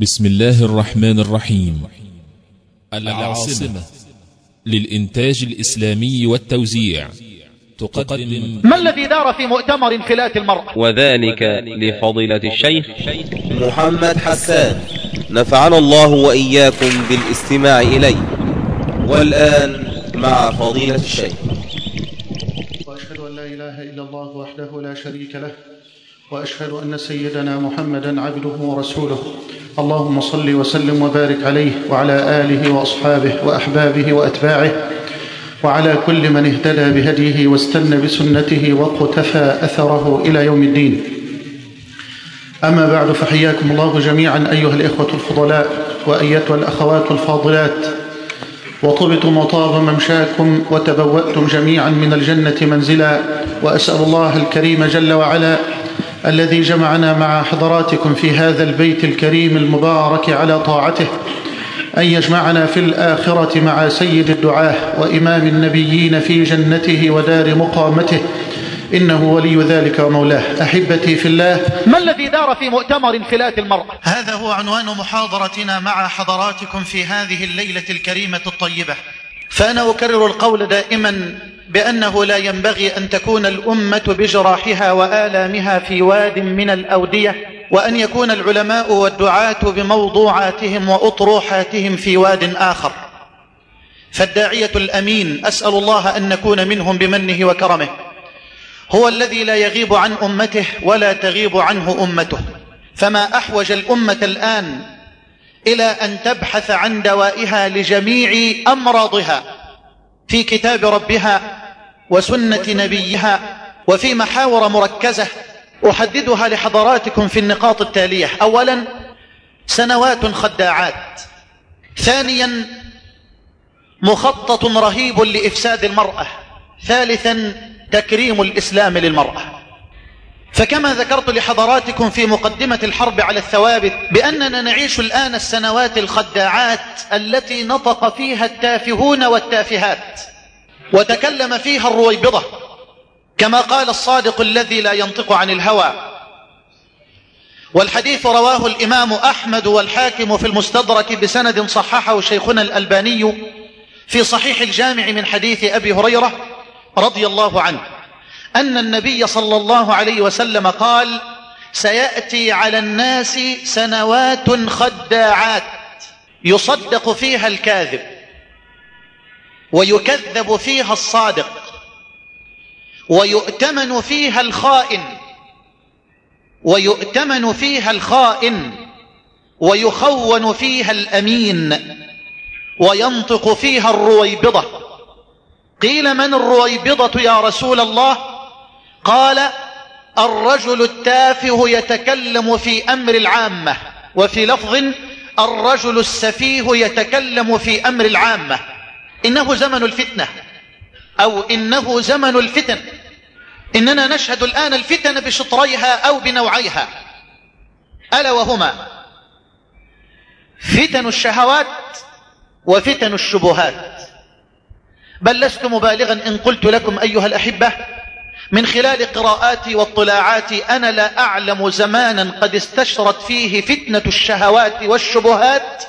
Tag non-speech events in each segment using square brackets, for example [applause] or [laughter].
بسم الله الرحمن الرحيم. العاصمة للإنتاج الإسلامي والتوزيع. تقدم ما الذي دار في مؤتمر انفلات المرأة؟ وذلك لفضيلة الشيخ محمد حسان. نفعنا الله وإياكم بالاستماع إليه. والآن مع فضيلة الشيخ. وأشهد أن لا إله إلا الله وحده لا شريك له وأشهد أن سيدنا محمدا عبده ورسوله. اللهم صل وسلم وبارك عليه وعلى آله وأصحابه وأحبابه وأتباعه وعلى كل من اهتدى بهديه واستنى بسنته واقتفى أثره إلى يوم الدين. أما بعد فحياكم الله جميعا أيها الإخوة الفضلاء وأيتها الأخوات الفاضلات. وطبتم وطاب ممشاكم وتبوأتم جميعا من الجنة منزلا وأسأل الله الكريم جل وعلا الذي جمعنا مع حضراتكم في هذا البيت الكريم المبارك على طاعته أن يجمعنا في الآخرة مع سيد الدعاه وإمام النبيين في جنته ودار مقامته. إنه ولي ذلك ومولاه. أحبتي في الله. ما الذي دار في مؤتمر انفلات المرأة هذا هو عنوان محاضرتنا مع حضراتكم في هذه الليلة الكريمة الطيبة. فأنا أكرر القول دائما بأنه لا ينبغي أن تكون الأمة بجراحها وآلامها في واد من الأودية وأن يكون العلماء والدعاة بموضوعاتهم وأطروحاتهم في واد آخر. فالداعية الأمين أسأل الله أن نكون منهم بمنه وكرمه. هو الذي لا يغيب عن أمته ولا تغيب عنه أمته. فما أحوج الأمة الآن إلى أن تبحث عن دوائها لجميع أمراضها. في كتاب ربها وسنة نبيها وفي محاور مركزة أحددها لحضراتكم في النقاط التالية. أولا سنوات خداعات. ثانيا مخطط رهيب لإفساد المرأة. ثالثا تكريم الإسلام للمرأة. فكما ذكرت لحضراتكم في مقدمة الحرب على الثوابت بأننا نعيش الآن السنوات الخداعات التي نطق فيها التافهون والتافهات وتكلم فيها الرويبضة كما قال الصادق الذي لا ينطق عن الهوى. والحديث رواه الإمام أحمد والحاكم في المستدرك بسند صححه شيخنا الألباني في صحيح الجامع من حديث أبي هريرة رضي الله عنه. أن النبي صلى الله عليه وسلم قال سيأتي على الناس سنوات خداعات يصدق فيها الكاذب ويكذب فيها الصادق ويؤتمن فيها الخائن ويؤتمن فيها الخائن ويخون فيها الأمين وينطق فيها الرويبضة. قيل من الرويبضة يا رسول الله؟ قال الرجل التافه يتكلم في أمر العامة وفي لفظ الرجل السفيه يتكلم في أمر العامة. إنه زمن الفتنة أو إنه زمن الفتن. إننا نشهد الآن الفتن بشطريها أو بنوعيها. ألا وهما؟ فتن الشهوات وفتن الشبهات. بل لست مبالغا إن قلت لكم أيها الأحبة من خلال قراءاتي واطلاعاتي أنا لا أعلم زمانا قد استشرت فيه فتنة الشهوات والشبهات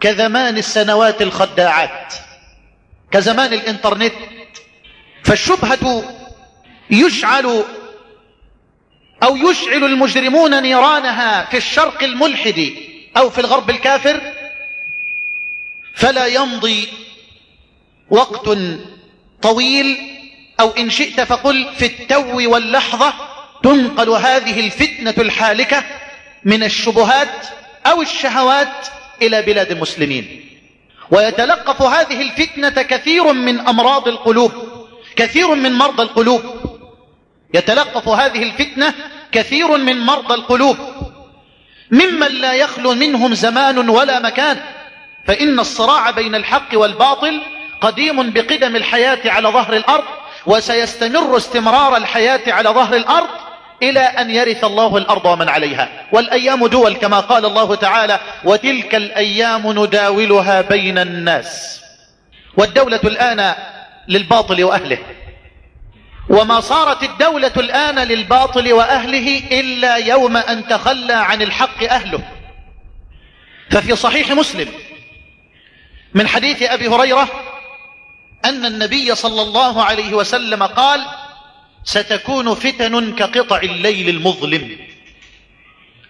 كزمان السنوات الخداعات كزمان الإنترنت. فالشبهة يشعل أو يشعل المجرمون نيرانها في الشرق الملحد أو في الغرب الكافر. فلا يمضي وقت طويل أو إن شئت فقل في التو واللحظة تنقل هذه الفتنة الحالكة من الشبهات أو الشهوات إلى بلاد المسلمين. ويتلقف هذه الفتنة كثير من أمراض القلوب كثير من مرضى القلوب. يتلقف هذه الفتنة كثير من مرضى القلوب. ممن لا يخلو منهم زمان ولا مكان. فإن الصراع بين الحق والباطل قديم بقدم الحياة على ظهر الأرض وسيستمر استمرار الحياة على ظهر الأرض إلى أن يرث الله الأرض ومن عليها. والأيام دول كما قال الله تعالى وتلك الأيام نداولها بين الناس والدولة الآن للباطل وأهله. وما صارت الدولة الآن للباطل وأهله إلا يوم أن تخلى عن الحق أهله. ففي صحيح مسلم من حديث أبي هريرة أن النبي صلى الله عليه وسلم قال ستكون فتن كقطع الليل المظلم.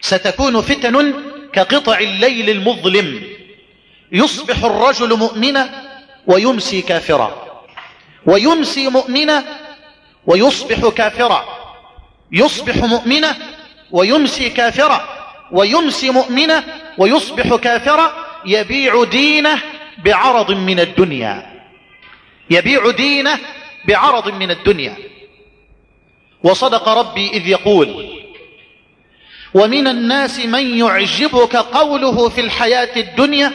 ستكون فتن كقطع الليل المظلم. يصبح الرجل مؤمنا ويمسي كافرا. ويمسي مؤمنا ويصبح كافرا. يصبح مؤمنا ويمسي كافرا. ويمسي مؤمنا ويصبح كافرا. يبيع دينه بعرض من الدنيا. يبيع دينه بعرض من الدنيا. وصدق ربي إذ يقول ومن الناس من يعجبك قوله في الحياة الدنيا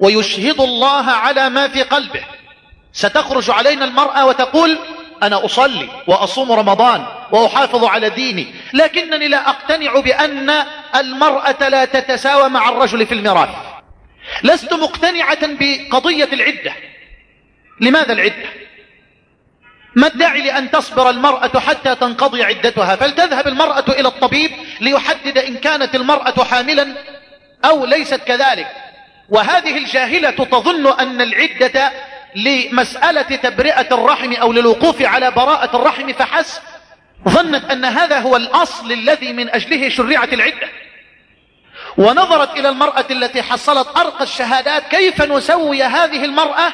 ويشهد الله على ما في قلبه. ستخرج علينا المرأة وتقول أنا أصلي وأصوم رمضان وأحافظ على ديني لكنني لا أقتنع بأن المرأة لا تتساوى مع الرجل في الميراث. لست مقتنعة بقضية العدة. لماذا العدة؟ ما الداعي لأن تصبر المرأة حتى تنقضي عدتها؟ فلتذهب المرأة إلى الطبيب ليحدد إن كانت المرأة حاملا أو ليست كذلك. وهذه الجاهلة تظن أن العدة لمسألة تبرئة الرحم أو للوقوف على براءة الرحم فحسب. ظنت أن هذا هو الأصل الذي من أجله شرعت العدة. ونظرت إلى المرأة التي حصلت أرقى الشهادات كيف نسوي هذه المرأة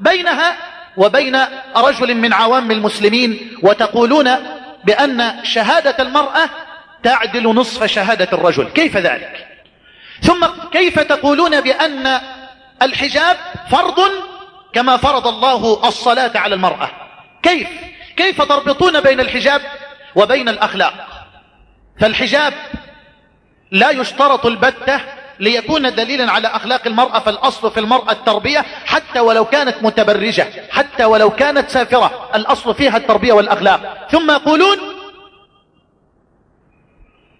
بينها وبين رجل من عوام المسلمين وتقولون بأن شهادة المرأة تعدل نصف شهادة الرجل. كيف ذلك؟ ثم كيف تقولون بأن الحجاب فرض كما فرض الله الصلاة على المرأة؟ كيف؟ كيف تربطون بين الحجاب وبين الأخلاق؟ فالحجاب لا يشترط البتة ليكون دليلا على أخلاق المرأة فالأصل في المرأة التربية حتى ولو كانت متبرجة حتى ولو كانت سافرة الأصل فيها التربية والأخلاق. ثم يقولون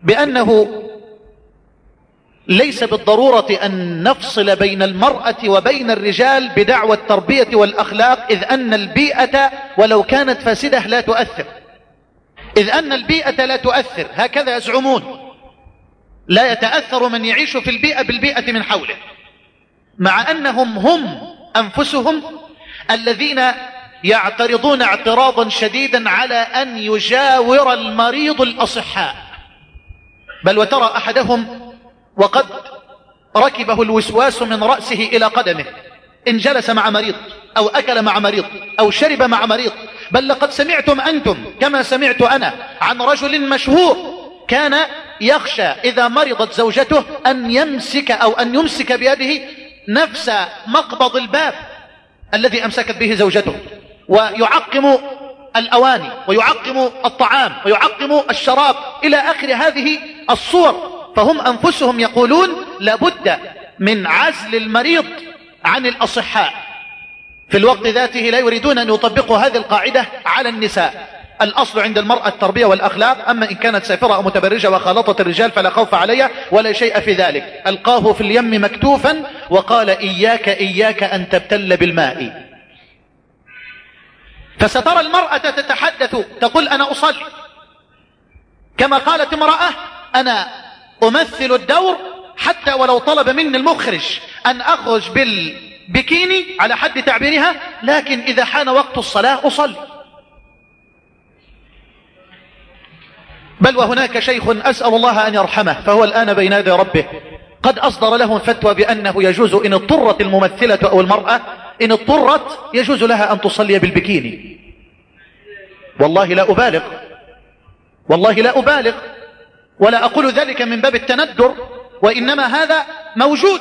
بأنه ليس بالضرورة أن نفصل بين المرأة وبين الرجال بدعوى التربية والأخلاق إذ أن البيئة ولو كانت فاسدة لا تؤثر. إذ أن البيئة لا تؤثر هكذا يزعمون. لا يتأثر من يعيش في البيئة بالبيئة من حوله. مع أنهم هم أنفسهم الذين يعترضون اعتراضا شديدا على أن يجاور المريض الأصحاء. بل وترى أحدهم وقد ركبه الوسواس من رأسه إلى قدمه. إن جلس مع مريض أو أكل مع مريض أو شرب مع مريض بل لقد سمعتم أنتم كما سمعت أنا عن رجل مشهور كان يخشى إذا مرضت زوجته أن يمسك أو أن يمسك بيده نفس مقبض الباب الذي أمسكت به زوجته ويعقم الأواني ويعقم الطعام ويعقم الشراب إلى آخر هذه الصور فهم أنفسهم يقولون لابد من عزل المريض عن الأصحاء. في الوقت ذاته لا يريدون أن يطبقوا هذه القاعدة على النساء. الأصل عند المرأة التربية والأخلاق أما إن كانت سافرة أو متبرجة وخالطت الرجال فلا خوف عليها ولا شيء في ذلك. ألقاه في اليم مكتوفا وقال إياك إياك أن تبتل بالماء. فسترى المرأة تتحدث تقول أنا أصلي. كما قالت امرأة أنا أمثل الدور حتى ولو طلب مني المخرج أن أخرج بالبكيني على حد تعبيرها لكن إذا حان وقت الصلاة أصلي. بل وهناك شيخ أسأل الله أن يرحمه فهو الآن بين يدي ربه. قد أصدر له فتوى بأنه يجوز إن اضطرت الممثلة أو المرأة إن اضطرت يجوز لها أن تصلي بالبكيني. والله لا أبالغ. والله لا أبالغ. ولا أقول ذلك من باب التندر وإنما هذا موجود.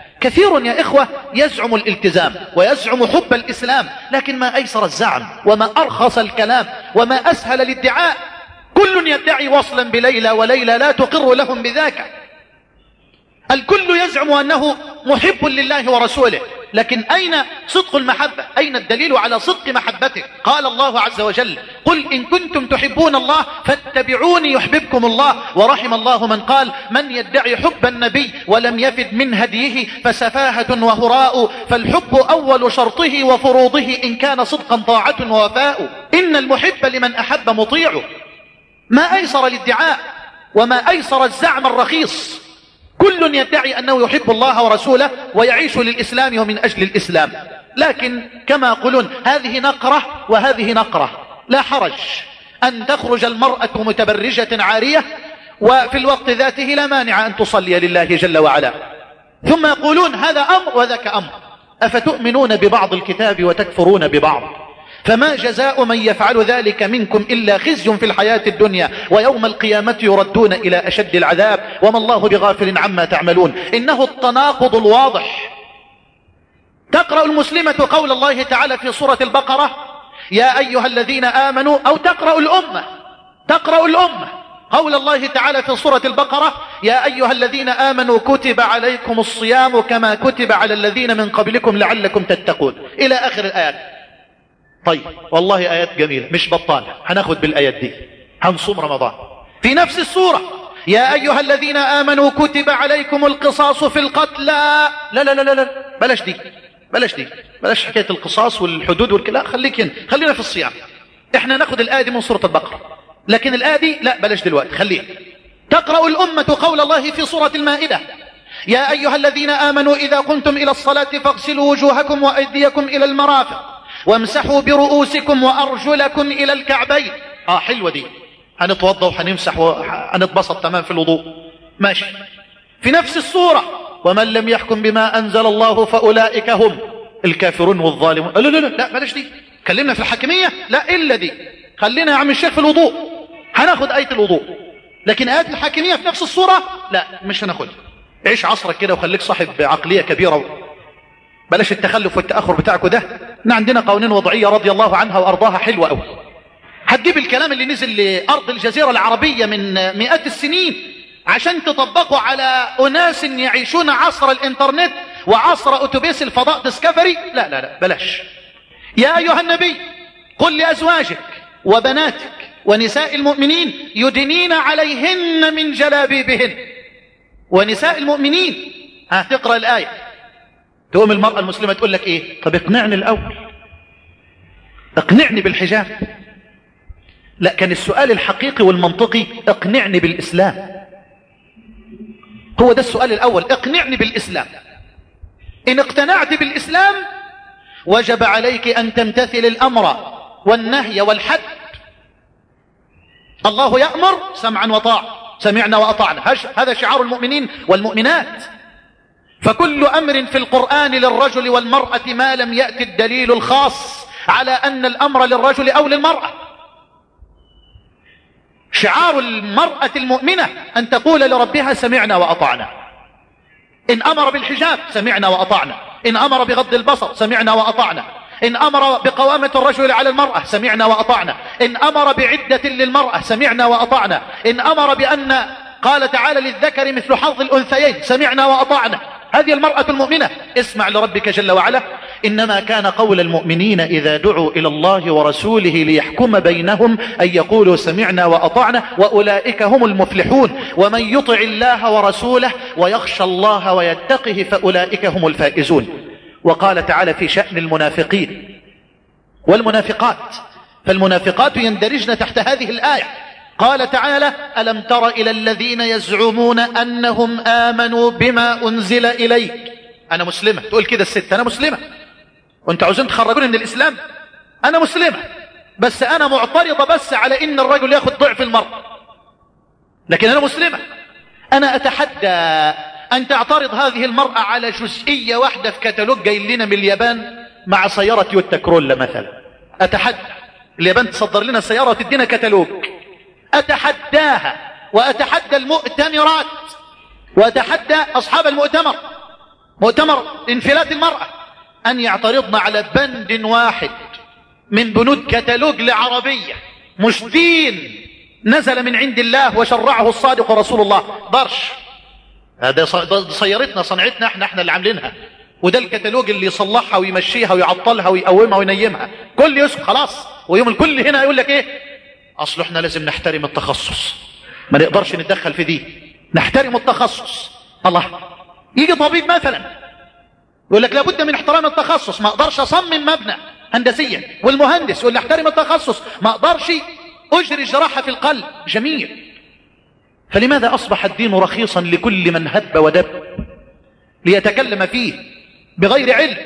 كثير يا إخوة يزعم الالتزام ويزعم حب الإسلام لكن ما أيسر الزعم وما أرخص الكلام وما أسهل الادعاء كل يدعي وصلا بليلى وليلى لا تقر لهم بذاك. الكل يزعم أنه محب لله ورسوله. لكن أين صدق المحبة؟ أين الدليل على صدق محبته قال الله عز وجل قل إن كنتم تحبون الله فاتبعوني يحببكم الله. ورحم الله من قال من يدعي حب النبي ولم يفد من هديه فسفاهة وهراء فالحب أول شرطه وفروضه إن كان صدقا طاعة ووفاء. إن المحب لمن أحب مطيع. ما أيسر الادعاء وما أيسر الزعم الرخيص. كل يدعي أنه يحب الله ورسوله ويعيش للإسلام ومن أجل الإسلام. لكن كما يقولون هذه نقرة وهذه نقرة. لا حرج أن تخرج المرأة متبرجة عارية وفي الوقت ذاته لا مانع أن تصلي لله جل وعلا. ثم يقولون هذا أمر وذاك أمر. أفتؤمنون ببعض الكتاب وتكفرون ببعض؟ فما جزاء من يفعل ذلك منكم إلا خزي في الحياة الدنيا ويوم القيامة يردون إلى أشد العذاب وما الله بغافل عما تعملون. إنه التناقض الواضح. تقرأ المسلمة قول الله تعالى في سورة البقرة يا أيها الذين آمنوا أو تقرأ الأمة. تقرأ الأمة. قول الله تعالى في سورة البقرة يا أيها الذين آمنوا كتب عليكم الصيام كما كتب على الذين من قبلكم لعلكم تتقون. إلى آخر الآيات. طيب والله آيات جميلة مش بطالة. هناخد بالآيات دي. هنصوم رمضان. في نفس السورة. يا أيها الذين آمنوا كتب عليكم القصاص في القتل لا لا لا لا, لا. بلاش دي بلاش دي بلاش حكاية القصاص والحدود والكلا خليك هنا خلينا في الصيام. إحنا ناخد الآية دي من سورة البقرة. لكن الآية دي لا بلاش دلوقتي خليها تقرأ الأمة قول الله في سورة المائدة. يا أيها الذين آمنوا إذا قمتم إلى الصلاة فاغسلوا وجوهكم وأيديكم إلى المرافق وامسحوا برؤوسكم وأرجلكم إلى الكعبين. آه حلوة دي. هنتوضى وهنمسح وهنتبسط تمام في الوضوء. ماشي. في نفس الصورة. ومن لم يحكم بما أنزل الله فأولئك هم الكافرون والظالمون. لا لا لا لا بلاش دي. كلمنا في الحكمية. لا إلا دي. خلينا يا عم الشيخ في الوضوء. هناخد آية الوضوء. لكن آيات الحاكمية في نفس الصورة؟ لا مش هناخدها. عيش عصرك كده وخليك صاحب عقلية كبيرة بلاش التخلف والتأخر بتاعكوا ده. إحنا عندنا قوانين وضعية رضي الله عنها وأرضاها حلوة أوي. هتجيب الكلام اللي نزل لأرض الجزيرة العربية من مئات السنين عشان تطبقوا على أناس يعيشون عصر الإنترنت وعصر أتوبيس الفضاء ديسكفري؟ لا لا لا بلاش. يا أيها النبي قل لأزواجك وبناتك ونساء المؤمنين يدنين عليهن من جلابيبهن. ونساء المؤمنين هتقرأ الآية. تقوم المرأة المسلمة تقول لك إيه؟ طب اقنعني الأول. اقنعني بالحجاب. لا كان السؤال الحقيقي والمنطقي اقنعني بالإسلام. هو ده السؤال الأول اقنعني بالإسلام. إن اقتنعت بالإسلام وجب عليك أن تمتثل الأمر والنهي والحد. الله يأمر سمعا وطاعة. سمعنا وأطعنا. هذا شعار المؤمنين والمؤمنات. فكل أمر في القرآن للرجل والمرأة ما لم يأتي الدليل الخاص على أن الأمر للرجل أو للمرأة. شعار المرأة المؤمنة أن تقول لربها سمعنا وأطعنا. إن أمر بالحجاب سمعنا وأطعنا. إن أمر بغض البصر سمعنا وأطعنا. إن أمر بقوامة الرجل على المرأة سمعنا وأطعنا. إن أمر بعدة للمرأة سمعنا وأطعنا. إن أمر بأن قال تعالى للذكر مثل حظ الأنثيين سمعنا وأطعنا. هذه المرأة المؤمنة. اسمع لربك جل وعلا. إنما كان قول المؤمنين إذا دعوا إلى الله ورسوله ليحكم بينهم أن يقولوا سمعنا وأطعنا وأولئك هم المفلحون ومن يطع الله ورسوله ويخشى الله ويتقه فأولئك هم الفائزون. وقال تعالى في شأن المنافقين. والمنافقات. فالمنافقات يندرجن تحت هذه الآية. قال تعالى ألم تر إلى الذين يزعمون أنهم آمنوا بما أنزل إليك؟ أنا مسلمة. تقول كده الست أنا مسلمة. وانت عاوزين تخرجوني من الإسلام؟ أنا مسلمة. بس أنا معترضة بس على إن الرجل ياخد ضعف المرأة لكن أنا مسلمة. أنا أتحدى أن تعترض هذه المرأة على جزئية واحدة في كتالوج جاي لنا من اليابان مع سيارة يوتا كرولا مثلا. أتحدى. اليابان تصدر لنا سيارة وتدينا كتالوج أتحداها. وأتحدى المؤتمرات. وأتحدى أصحاب المؤتمر. مؤتمر انفلات المرأة. أن يعترضن على بند واحد من بنود كتالوج لعربية. مش دين. نزل من عند الله وشرعه الصادق رسول الله. ضرش هذا سيارتنا صنعتنا إحنا إحنا اللي عاملينها. وده الكتالوج اللي يصلحها ويمشيها ويعطلها ويقومها وينيمها. كل يسكت خلاص. ويوم الكل هنا يقول لك إيه؟ اصل إحنا لازم نحترم التخصص. ما نقدرش نتدخل في دي. نحترم التخصص. الله. يجي طبيب مثلا. يقول لك لابد من احترام التخصص. ما أقدرش أصمم مبنى هندسيا والمهندس يقول لي احترم التخصص. ما أقدرش أجري جراحة في القلب. جميل. فلماذا أصبح الدين رخيصا لكل من هب ودب؟ ليتكلم فيه بغير علم.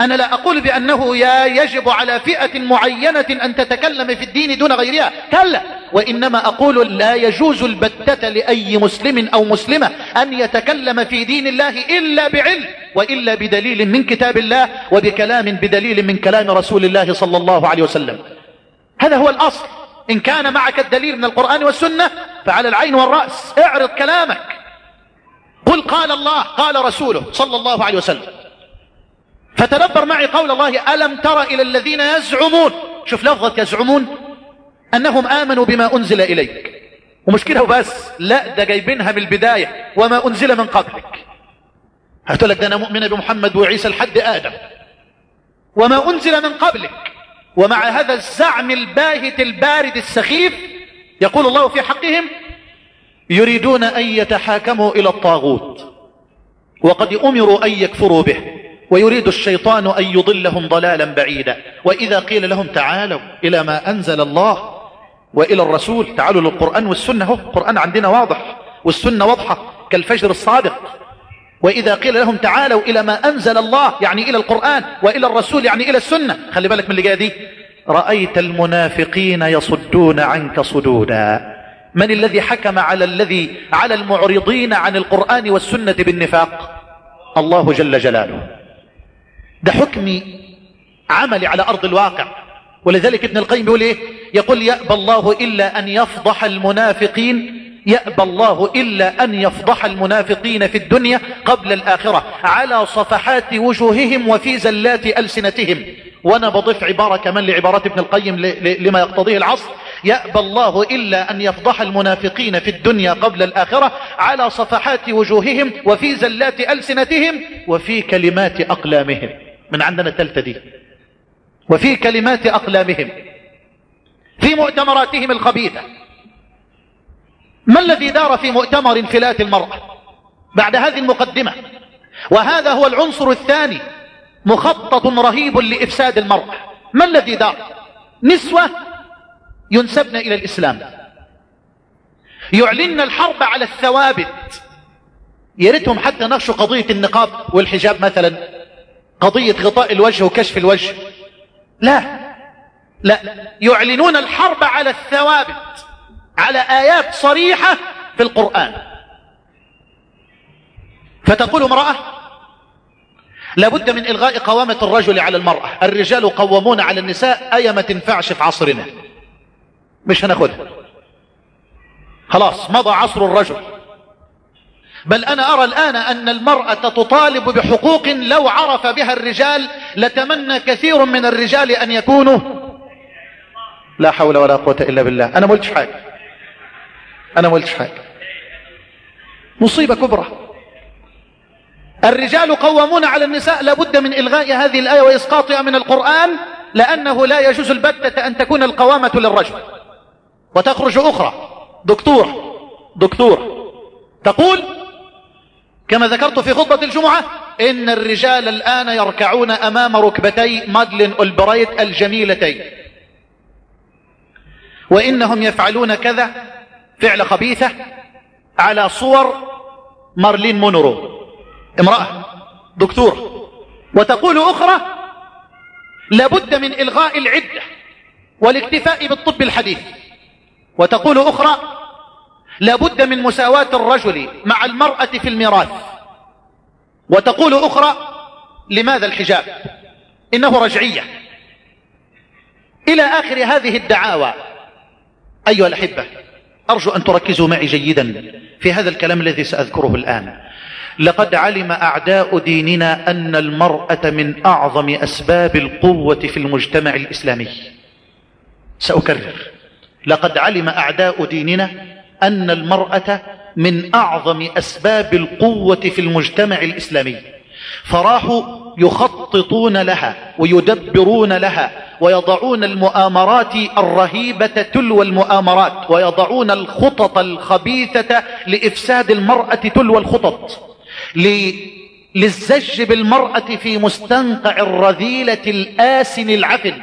أنا لا أقول بأنه يا يجب على فئة معينة أن تتكلم في الدين دون غيرها. كلا. وإنما أقول لا يجوز البتة لأي مسلم أو مسلمة أن يتكلم في دين الله إلا بعلم. وإلا بدليل من كتاب الله وبكلام بدليل من كلام رسول الله صلى الله عليه وسلم. هذا هو الأصل. إن كان معك الدليل من القرآن والسنة فعلى العين والرأس اعرض كلامك. قل قال الله قال رسوله صلى الله عليه وسلم. فتدبر معي قول الله ألم تر إلى الذين يزعمون؟ شوف لفظة يزعمون. أنهم آمنوا بما أنزل إليك. ومش كده وبس لا ده جايبينها من البداية. وما أنزل من قبلك. هتقول لك ده أنا مؤمنة بمحمد وعيسى لحد آدم؟ وما أنزل من قبلك. ومع هذا الزعم الباهت البارد السخيف يقول الله في حقهم يريدون أن يتحاكموا إلى الطاغوت وقد أمروا أن يكفروا به ويريد الشيطان أن يضلهم ضلالا بعيدا. وإذا قيل لهم تعالوا إلى ما أنزل الله وإلى الرسول تعالوا للقرآن والسنة. هو القرآن عندنا واضح والسنة واضحة كالفجر الصادق. وإذا قيل لهم تعالوا إلى ما أنزل الله يعني إلى القرآن وإلى الرسول يعني إلى السنة. خلي بالك من اللي جاية دي. رأيت المنافقين يصدون عنك صدودا. من الذي حكم على الذي على المعرضين عن القرآن والسنة بالنفاق؟ الله جل جلاله. ده حكم عملي على أرض الواقع. ولذلك ابن القيم يقول إيه؟ يقول يأبى الله إلا أن يفضح المنافقين يأبى الله إلا أن يفضح المنافقين في الدنيا قبل الآخرة على صفحات وجوههم وفي زلات ألسنتهم. وأنا بضيف عبارة كمان لعبارات ابن القيم لما يقتضيه العصر. يأبى الله إلا أن يفضح المنافقين في الدنيا قبل الآخرة على صفحات وجوههم وفي زلات ألسنتهم وفي كلمات أقلامهم. من عندنا التالتة دي. وفي كلمات أقلامهم. في مؤتمراتهم الخبيثة. ما الذي دار في مؤتمر انفلات المرأة بعد هذه المقدمة؟ وهذا هو العنصر الثاني مخطط رهيب لإفساد المرأة. ما الذي دار؟ نسوة ينسبن إلى الإسلام. يعلن الحرب على الثوابت. يريتهم حتى نخشوا قضية النقاب والحجاب مثلا. قضية غطاء الوجه وكشف الوجه. لا. لا. يعلنون الحرب على الثوابت. على آيات صريحة في القرآن. فتقول امرأة لابد من إلغاء قوامة الرجل على المرأة. الرجال قوامون على النساء أي ما تنفعش في عصرنا. مش هناخدها. خلاص مضى عصر الرجل. بل أنا أرى الآن أن المرأة تطالب بحقوق لو عرف بها الرجال لتمنى كثير من الرجال أن يكونوا. لا حول ولا قوة إلا بالله. أنا ما قلتش حاجة. أنا ما قلتش حاجة. مصيبة كبرى. الرجال قوامون على النساء لابد من إلغاء هذه الآية وإسقاطها من القرآن لأنه لا يجوز البتة أن تكون القوامة للرجل. وتخرج أخرى. دكتور دكتور تقول كما ذكرت في خطبة الجمعة إن الرجال الآن يركعون أمام ركبتي مادلين ألبرايت الجميلتين. وإنهم يفعلون كذا فعل خبيثة على صور مارلين مونرو. امرأة دكتور. وتقول أخرى لابد من إلغاء العدة والاكتفاء بالطب الحديث. وتقول أخرى لابد من مساواة الرجل مع المرأة في الميراث. وتقول أخرى لماذا الحجاب؟ إنه رجعية. إلى آخر هذه الدعاوى أيها الأحبة. أرجو أن تركزوا معي جيدا في هذا الكلام الذي سأذكره الآن. لقد علم أعداء ديننا أن المرأة من أعظم أسباب القوة في المجتمع الإسلامي. سأكرر. لقد علم أعداء ديننا أن المرأة من أعظم أسباب القوة في المجتمع الإسلامي. فراحوا يخططون لها ويدبرون لها ويضعون المؤامرات الرهيبة تلو المؤامرات ويضعون الخطط الخبيثة لإفساد المرأة تلو الخطط للزج بالمرأة في مستنقع الرذيلة الآسن العفن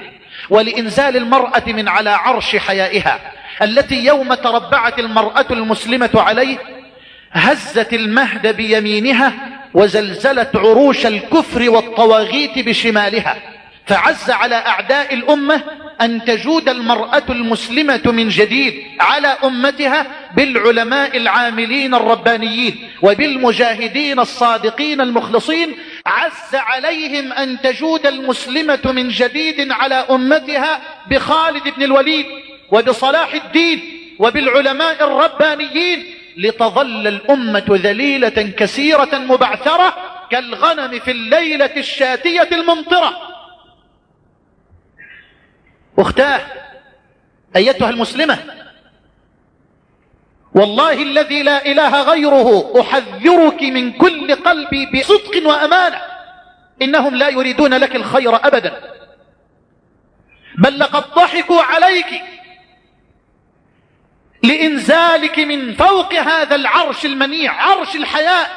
ولإنزال المرأة من على عرش حيائها التي يوم تربعت المرأة المسلمة عليه هزت المهد بيمينها وزلزلت عروش الكفر والطواغيت بشمالها. فعز على أعداء الأمة أن تجود المرأة المسلمة من جديد على أمتها بالعلماء العاملين الربانيين وبالمجاهدين الصادقين المخلصين. عز عليهم أن تجود المسلمة من جديد على أمتها بخالد بن الوليد وبصلاح الدين وبالعلماء الربانيين لتظل الأمة ذليلة كثيرة مبعثرة كالغنم في الليلة الشاتية الممطرة. أختاه أيتها المسلمة. والله الذي لا إله غيره أحذرك من كل قلبي بصدق وأمانة. إنهم لا يريدون لك الخير أبدا. بل لقد ضحكوا عليك لإنزالك من فوق هذا العرش المنيع عرش الحياة.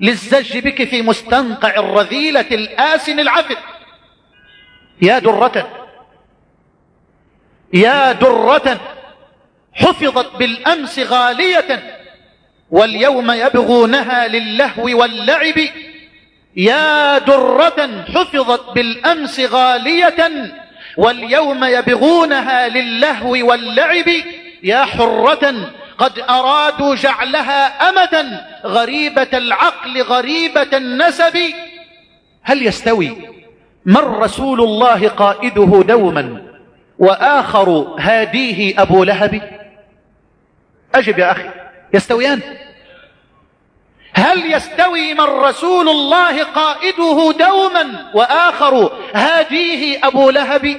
للزج بك في مستنقع الرذيلة الآسن العفن يا درة يا درة حفظت بالأمس غالية واليوم يبغونها للهو واللعب. يا درة حفظت بالأمس غالية واليوم يبغونها للهو واللعب. يا حرة قد أرادوا جعلها أمدا غريبة العقل غريبة النسب. هل يستوي من رسول الله قائده دوما وآخر هاديه أبو لهب. أجب يا أخي يستويان. هل يستوي من رسول الله قائده دوما وآخر هاديه أبو لهب؟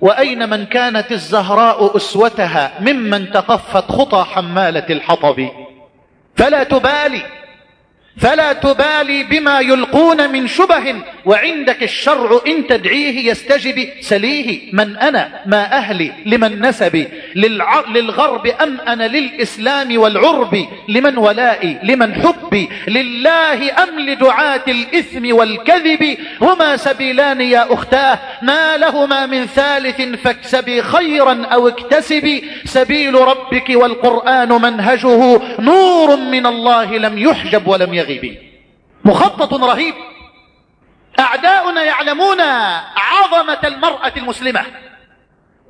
وأين من كانت الزهراء أسوتها ممن تقفت خطى حمالة الحطب؟ فلا تبالي. فلا تبالي بما يلقون من شبه وعندك الشرع إن تدعيه يستجب. سليه من أنا ما أهلي لمن نسبي للغرب أم أنا للإسلام والعرب لمن ولائي لمن حبي لله أم لدعاة الإثم والكذب. هما سبيلان يا أختاه ما لهما من ثالث فاكسبي خيرا أو اكتسبي سبيل ربك والقرآن منهجه نور من الله لم يحجب ولم يغب الغيب مخطط رهيب. أعداؤنا يعلمون عظمة المرأة المسلمة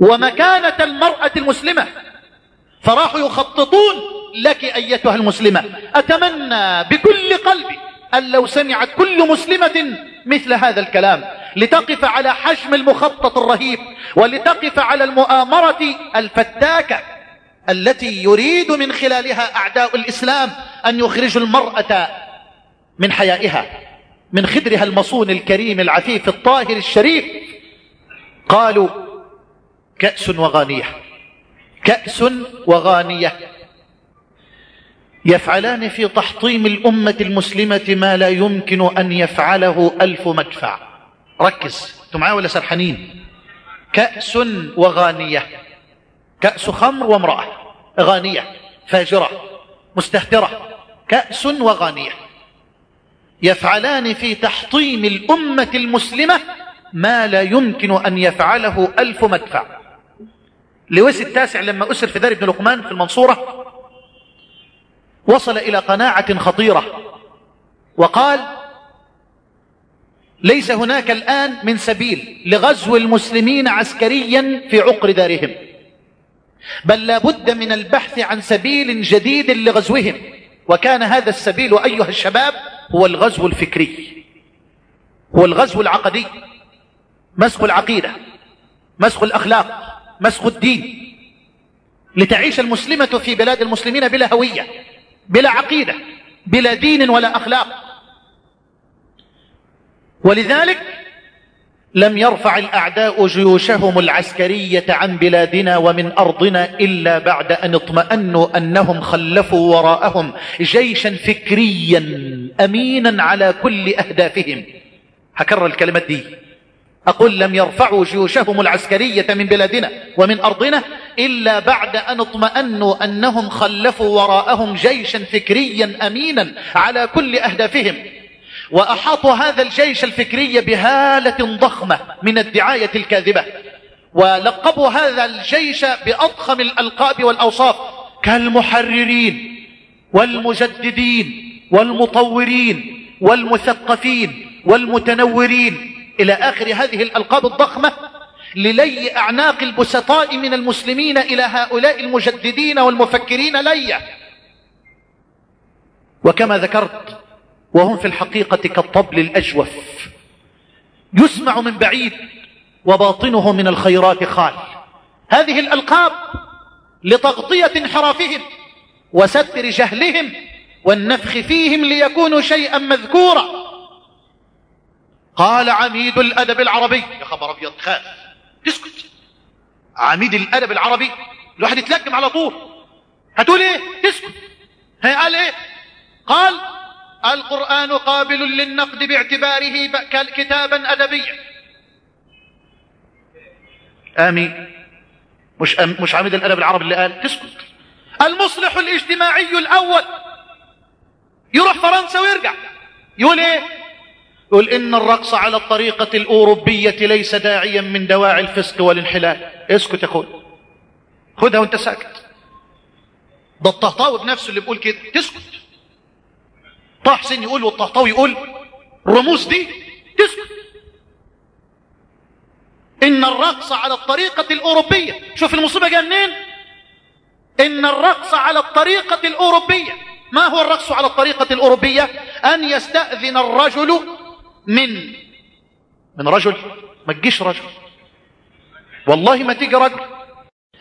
ومكانة المرأة المسلمة. فراحوا يخططون لك أيتها المسلمة. أتمنى بكل قلبي أن لو سمعت كل مسلمة مثل هذا الكلام. لتقف على حجم المخطط الرهيب ولتقف على المؤامرة الفتاكة التي يريد من خلالها أعداء الإسلام أن يخرجوا المرأة من حيائها من خدرها المصون الكريم العفيف الطاهر الشريف. قالوا كأس وغانية كأس وغانية. يفعلان في تحطيم الأمة المسلمة ما لا يمكن أن يفعله ألف مدفع. ركز أنتم معايا ولا سرحانين؟ كأس وغانية كأس خمر وامرأة غانية فاجرة مستهترة كأس وغانية. يفعلان في تحطيم الأمة المسلمة ما لا يمكن أن يفعله ألف مدفع. لويس التاسع لما أسر في دار ابن لقمان في المنصورة وصل إلى قناعة خطيرة وقال ليس هناك الآن من سبيل لغزو المسلمين عسكريا في عقر دارهم بل لا بد من البحث عن سبيل جديد لغزوهم. وكان هذا السبيل أيها الشباب هو الغزو الفكري هو الغزو العقدي مسخ العقيدة مسخ الأخلاق مسخ الدين. لتعيش المسلمة في بلاد المسلمين بلا هوية بلا عقيدة بلا دين ولا أخلاق. ولذلك لم يرفع الأعداء جيوشهم العسكرية عن بلادنا ومن أرضنا إلا بعد أن اطمأنوا أنهم خلفوا وراءهم جيشا فكريا أمينا على كل أهدافهم. هكرر الكلمات دي. أقول لم يرفعوا جيوشهم العسكرية من بلادنا ومن أرضنا إلا بعد أن اطمأنوا أنهم خلفوا وراءهم جيشا فكريا أمينا على كل أهدافهم. وأحاطوا هذا الجيش الفكري بهالة ضخمة من الدعاية الكاذبة. ولقبوا هذا الجيش بأضخم الألقاب والأوصاف كالمحررين والمجددين والمطورين والمثقفين والمتنورين. إلى آخر هذه الألقاب الضخمة للي أعناق البسطاء من المسلمين إلى هؤلاء المجددين والمفكرين ليا. وكما ذكرت وهم في الحقيقة كالطبل الأجوف. يسمع من بعيد وباطنه من الخيرات خال. هذه الألقاب لتغطية انحرافهم وستر جهلهم والنفخ فيهم ليكونوا شيئا مذكورا. قال عميد الأدب العربي يا خبر أبيض خاف تسكت عميد الأدب العربي الواحد يتلكم على طول. هتقول إيه؟ تسكت هي قال إيه؟ قال القرآن قابل للنقد باعتباره كتابا أدبيا. آمين. مش أم مش عميد الأدب العربي اللي قال؟ تسكت. المصلح الاجتماعي الأول. يروح فرنسا ويرجع. يقول إيه؟ يقول إن الرقص على الطريقة الأوروبية ليس داعيا من دواعي الفسق والانحلال. اسكت يا أخوي. خدها وأنت ساكت. ده الطهطاوي بنفسه اللي بيقول كده. تسكت. طه حسين يقول والطهطاوي يقول الرموز دي تسكت. إن الرقص على الطريقة الأوروبية شوف المصيبة جاية منين؟ إن الرقص على الطريقة الأوروبية. ما هو الرقص على الطريقة الأوروبية؟ أن يستأذن الرجل من من رجل؟ ما تجيش رجل. والله ما تيجي رجل.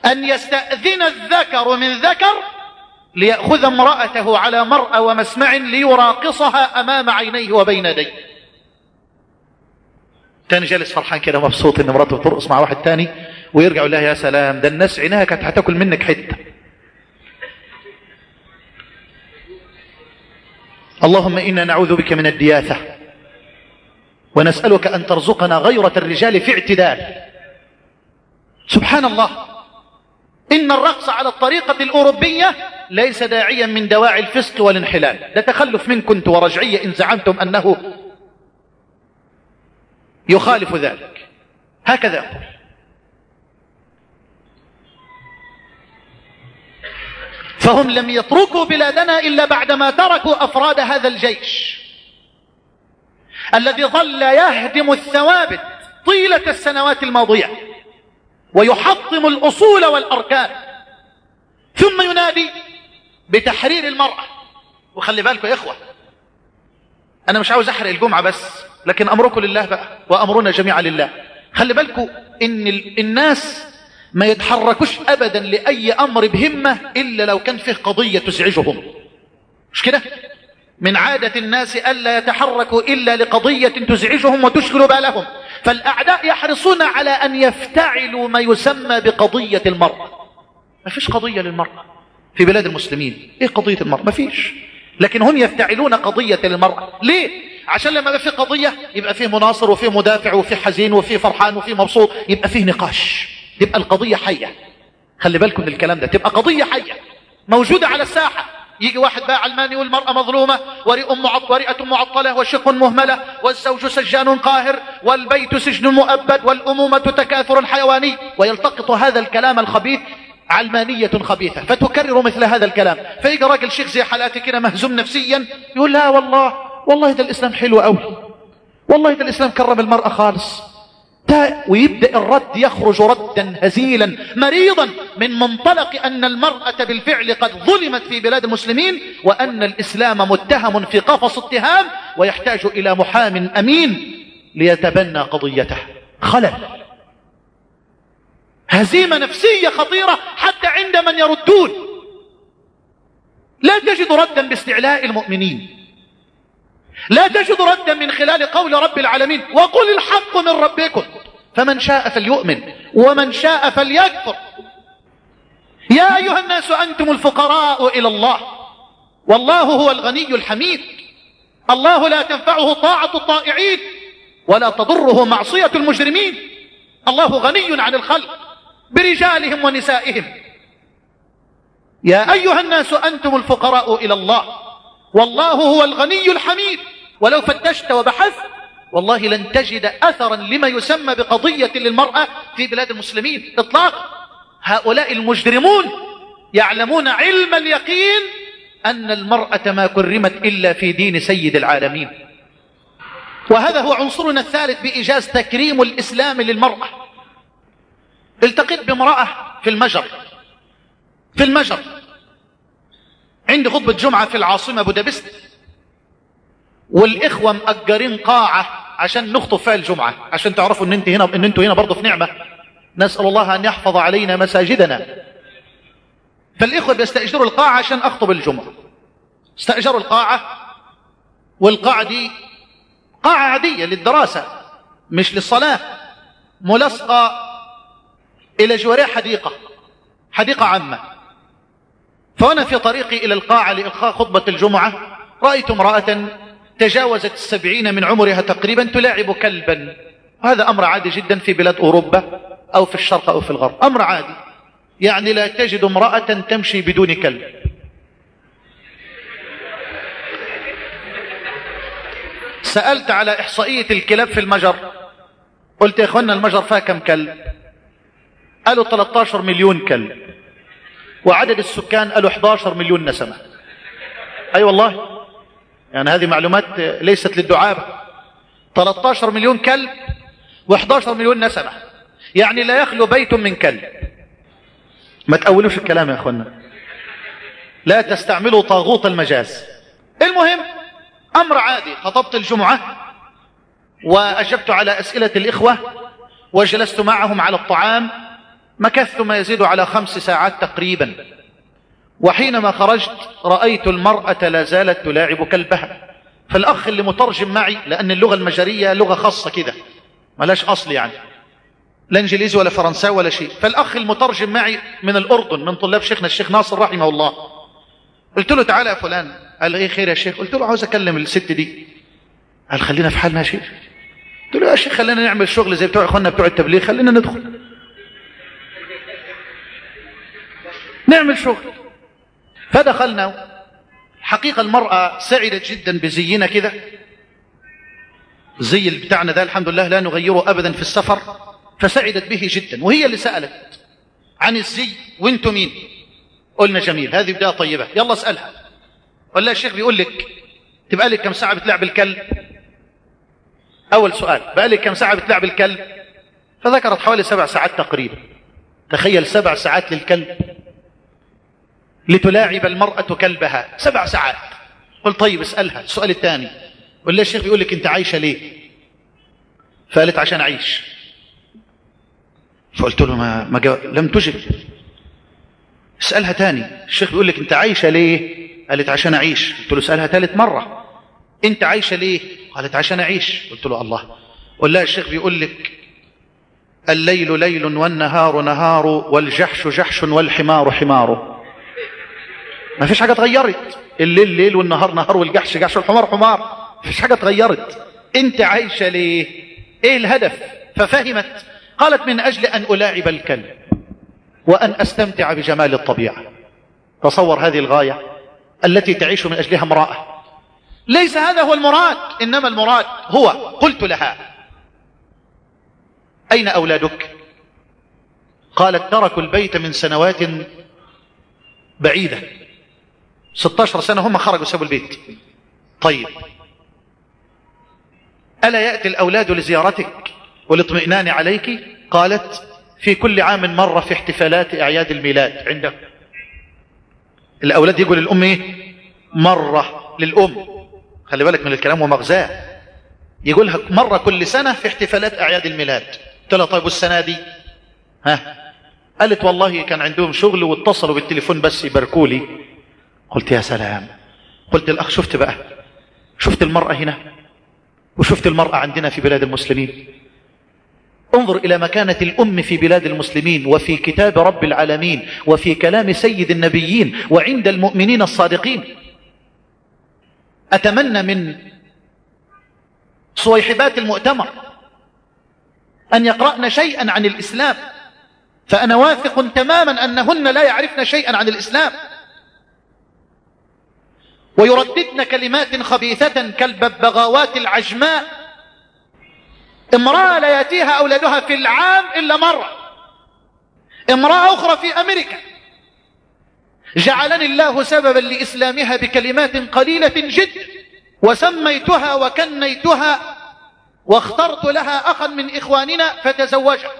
أن يستأذن الذكر من ذكر ليأخذ امرأته على مرأى ومسمع ليراقصها أمام عينيه وبين يديه. تاني جالس فرحان كده مبسوط إن مراته بترقص مع واحد تاني ويرجع يقول لها يا سلام ده الناس عينها كانت هتاكل منك حتة. اللهم إنا نعوذ بك من الدياثة ونسألك أن ترزقنا غيرة الرجال في اعتدال. سبحان الله. إن الرقص على الطريقة الأوروبية ليس داعيا من دواعي الفسق والانحلال. ده تخلف منكم انت ورجعيه إن زعمتم أنه يخالف ذلك. هكذا أقول. فهم لم يتركوا بلادنا إلا بعدما تركوا أفراد هذا الجيش. الذي ظل يهدم الثوابت طيلة السنوات الماضية. ويحطم الأصول والأركان. ثم ينادي بتحرير المرأة. وخلي بالكم يا إخوة أنا مش عاوز أحرق الجمعة بس لكن أمركم لله بقى وأمرنا جميعا لله. خلي بالكم إن الناس ما يتحركوش أبدا لأي أمر بهمة إلا لو كان فيه قضية تزعجهم. مش كده؟ من عادة الناس ألا يتحركوا إلا لقضية تزعجهم وتشغل بالهم. فالأعداء يحرصون على أن يفتعلوا ما يسمى بقضية المرأة ما فيش قضية للمرأة في بلاد المسلمين. إيه قضية المرأة ما فيش. لكن هم يفتعلون قضية للمرأة ليه؟ عشان لما في قضية يبقى فيه مناصر وفيه مدافع وفيه حزين وفيه فرحان وفيه مبسوط. يبقى فيه نقاش. تبقى القضية حية. خلي بالكم من الكلام ده. تبقى قضية حية. موجودة على الساحة. يجي واحد بقى علماني والمرأة مظلومة ورئة معطلة وشق مهملة والزوج سجان قاهر والبيت سجن مؤبد والأمومة تكاثر حيواني ويلتقط هذا الكلام الخبيث علمانية خبيثة. فتكرر مثل هذا الكلام. فيجي راجل شيخ زي حالاتي كده مهزوم نفسيا يقول لا والله والله ده الإسلام حلو قوي والله ده الإسلام كرم المرأة خالص. ويبدأ الرد يخرج ردا هزيلا مريضا من منطلق أن المرأة بالفعل قد ظلمت في بلاد المسلمين وأن الإسلام متهم في قفص اتهام ويحتاج إلى محام أمين ليتبنى قضيته. خلل. هزيمة نفسية خطيرة حتى عند من يردون. لا تجد ردا باستعلاء المؤمنين. لا تجد ردا من خلال قول رب العالمين وقل الحق من ربكم. فمن شاء فليؤمن ومن شاء فليكفر. يا أيها الناس أنتم الفقراء إلى الله. والله هو الغني الحميد. الله لا تنفعه طاعة الطائعين ولا تضره معصية المجرمين. الله غني عن الخلق برجالهم ونسائهم. يا أيها الناس أنتم الفقراء إلى الله. والله هو الغني الحميد. ولو فتشت وبحثت والله لن تجد أثرا لما يسمى بقضية للمرأة في بلاد المسلمين. إطلاقا. هؤلاء المجرمون يعلمون علم اليقين أن المرأة ما كرمت إلا في دين سيد العالمين. وهذا هو عنصرنا الثالث بإيجاز تكريم الإسلام للمرأة. التقيت بامرأة في المجر. في المجر. عندي خطبة جمعة في العاصمة بودابست. والإخوة مأجرين قاعة عشان نخطب فيها الجمعة عشان تعرفوا إن أنت هنا إن أنتوا هنا برضه في نعمة. نسأل الله أن يحفظ علينا مساجدنا. فالإخوة بيستأجروا القاعة عشان أخطب الجمعة. استأجروا القاعة والقاعة دي قاعة عادية للدراسة مش للصلاة ملصقة إلى جوارها حديقة حديقة عامة. فأنا في طريقي إلى القاعة لإلقاء خطبة الجمعة رأيت امرأة تجاوزت السبعين من عمرها تقريبا تلاعب كلبا. هذا أمر عادي جدا في بلاد أوروبا أو في الشرق أو في الغرب. أمر عادي. يعني لا تجد امرأة تمشي بدون كلب. سألت على إحصائية الكلاب في المجر. قلت يا إخوانا المجر فيها كم كلب؟ قالوا 13 مليون كلب. وعدد السكان قالوا 11 مليون نسمة. أي أيوة والله. يعني هذه معلومات ليست للدعابة 13 مليون كلب و11 مليون نسمة. يعني لا يخلو بيت من كلب. ما تأولوش الكلام يا أخوانا. لا تستعملوا طاغوت المجاز. المهم أمر عادي. خطبت الجمعة وأجبت على أسئلة الإخوة وجلست معهم على الطعام مكثت ما يزيد على خمس ساعات تقريبا. وحينما خرجت رأيت المرأة لا زالت تلاعب كلبها. فالأخ اللي مترجم معي لأن اللغة المجرية لغة خاصة كده ملاش أصل يعني. لا إنجليزي ولا فرنساوي ولا شيء. فالأخ المترجم معي من الأردن من طلاب شيخنا الشيخ ناصر رحمه الله. قلت له تعالى يا فلان. قال إيه خير يا شيخ؟ قلت له عاوز أكلم الست دي. قال خلينا في حالنا يا شيخ. قلت له يا شيخ خلينا نعمل شغل زي بتوع إخواننا بتوع التبليغ خلينا ندخل. نعمل شغل. فدخلنا. حقيقة المرأة سعدت جدا بزينا كده. زي اللي بتاعنا ده الحمد لله لا نغيره أبدا في السفر. فسعدت به جدا. وهي اللي سألت عن الزي وأنتم مين. قلنا جميل. هذه بداية طيبة. يلا اسألها. ولا الشيخ بيقول لك تبقى لك كم ساعة بتلعب الكلب؟ أول سؤال بقى لك كم ساعة بتلعب الكلب؟ فذكرت حوالي سبع ساعات تقريبا. تخيل سبع ساعات للكلب. لتلاعب المرأة كلبها. سبع ساعات. قل طيب اسألها. السؤال الثاني. ولا الشيخ بيقول لك أنت عايشة ليه؟ فقالت عشان أعيش. فقلت له ما, ما جو... لم تجب. اسألها تاني الشيخ بيقول لك أنت عايشة ليه؟ قالت عشان أعيش. قلت له اسألها ثالث مرة. أنت عايشة ليه؟ قالت عشان أعيش. قلت له الله. ولا الشيخ بيقول لك الليل ليل والنهار نهار والجحش جحش والحمار حمار. ما فيش حاجة اتغيرت. الليل ليل والنهار نهار والجحش جحش والحمار حمار. ما فيش حاجة اتغيرت. انت عايشة ليه؟ إيه الهدف؟ ففهمت. قالت من أجل أن ألاعب الكلب وأن أستمتع بجمال الطبيعة. تصور هذه الغاية التي تعيش من أجلها امرأة. ليس هذا هو المراد إنما المراد هو قلت لها. أين أولادك؟ قالت تركوا البيت من سنوات بعيدة. 16 سنة هم خرجوا سابوا البيت. طيب. ألا يأتي الأولاد لزيارتك والاطمئنان عليك؟ قالت في كل عام مرة في احتفالات أعياد الميلاد. عندك. الأولاد يقول للأم إيه؟ مرة للأم. خلي بالك من الكلام ومغزاة. يقولها مرة كل سنة في احتفالات أعياد الميلاد. قلت لها طيب والسنة دي؟ ها؟ قالت والله كان عندهم شغل واتصلوا بالتليفون بس يباركوا لي. قلت يا سلام. قلت الأخ شفت بقى. شفت المرأة هنا؟ وشفت المرأة عندنا في بلاد المسلمين. انظر إلى مكانة الأم في بلاد المسلمين وفي كتاب رب العالمين وفي كلام سيد النبيين وعند المؤمنين الصادقين. أتمنى من صويحبات المؤتمر أن يقرأن شيئا عن الإسلام. فأنا واثق تماما أنهن لا يعرفن شيئا عن الإسلام. ويرددن كلمات خبيثة كالببغاوات العجماء. امرأة لا يأتيها أولادها في العام إلا مرة. امرأة أخرى في أمريكا. جعلني الله سببا لإسلامها بكلمات قليلة جدا. وسميتها وكنيتها واخترت لها أخا من إخواننا فتزوجها.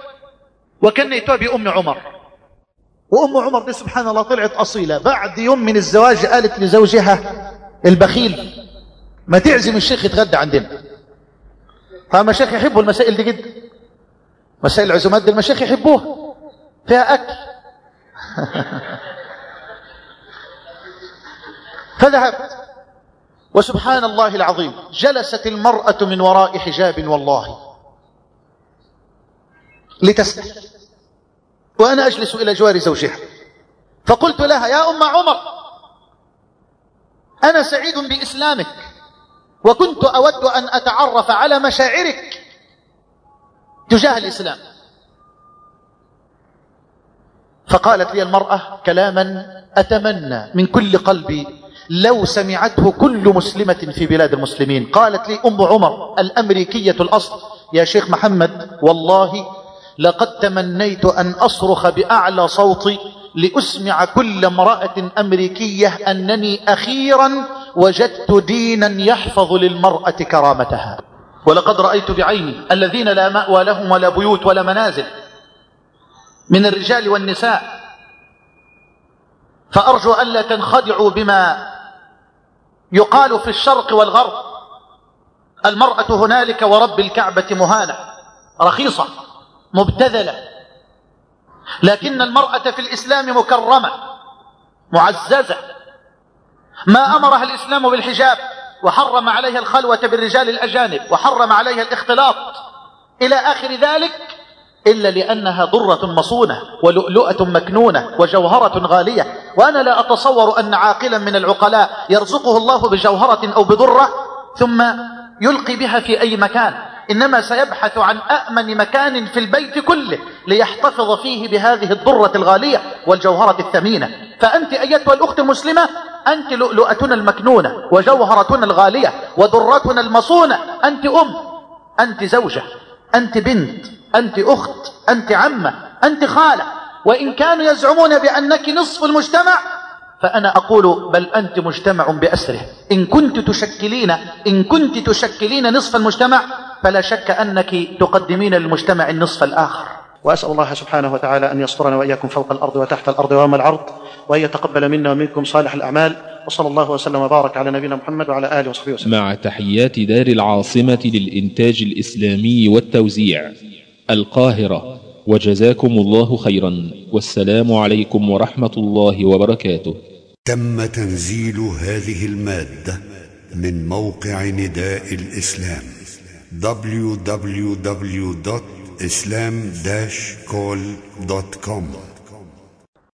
وكنيتها بأم عمر. وأم عمر دي سبحان الله طلعت أصيلة. بعد يوم من الزواج قالت لزوجها البخيل ما تعزم الشيخ يتغدى عندنا. فالمشايخ يحبوا المسائل دي جدا. مسائل العزومات دي المشايخ يحبوها. فيها أكل. [laughs] فذهبت. وسبحان الله العظيم جلست المرأة من وراء حجاب والله. لتسأل وأنا أجلس إلى جوار زوجها. فقلت لها يا أم عمر أنا سعيد بإسلامك وكنت أود أن أتعرف على مشاعرك تجاه الإسلام. فقالت لي المرأة كلاما أتمنى من كل قلبي لو سمعته كل مسلمة في بلاد المسلمين. قالت لي أم عمر الأمريكية الأصل. يا شيخ محمد والله لقد تمنيت أن أصرخ بأعلى صوتي لأسمع كل امرأة أمريكية أنني أخيرا وجدت دينا يحفظ للمرأة كرامتها. ولقد رأيت بعيني الذين لا مأوى لهم ولا بيوت ولا منازل من الرجال والنساء. فأرجو ألا تنخدعوا بما يقال في الشرق والغرب. المرأة هنالك ورب الكعبة مهانة رخيصة. مبتذلة. لكن المرأة في الإسلام مكرمة معززة. ما أمرها الإسلام بالحجاب وحرم عليها الخلوة بالرجال الأجانب وحرم عليها الاختلاط. إلى آخر ذلك إلا لأنها ضرة مصونة ولؤلؤة مكنونة وجوهرة غالية. وأنا لا أتصور أن عاقلا من العقلاء يرزقه الله بجوهرة أو بضرة ثم يلقي بها في أي مكان. إنما سيبحث عن أأمن مكان في البيت كله ليحتفظ فيه بهذه الضرة الغالية والجوهرة الثمينة. فأنت أيتها الأخت المسلمة أنت لؤلؤتنا المكنونة وجوهرتنا الغالية ودرتنا المصونة. أنت أم أنت زوجة أنت بنت أنت أخت أنت عمة أنت خالة. وإن كانوا يزعمون بأنك نصف المجتمع فأنا أقول بل أنت مجتمع بأسره. إن كنت تشكلين إن كنت تشكلين نصف المجتمع فلا شك أنك تقدمين للمجتمع النصف الآخر. وأسأل الله سبحانه وتعالى أن يصبرنا وإياكم فوق الأرض وتحت الأرض ويوم العرض وأن يتقبل منا ومنكم صالح الأعمال. وصلى الله وسلم وبارك على نبينا محمد وعلى آله وصحبه وسلم. مع تحيات دار العاصمة للإنتاج الإسلامي والتوزيع القاهرة. وجزاكم الله خيرا. والسلام عليكم ورحمة الله وبركاته. تم تنزيل هذه المادة من موقع نداء الإسلام www.islam-call.com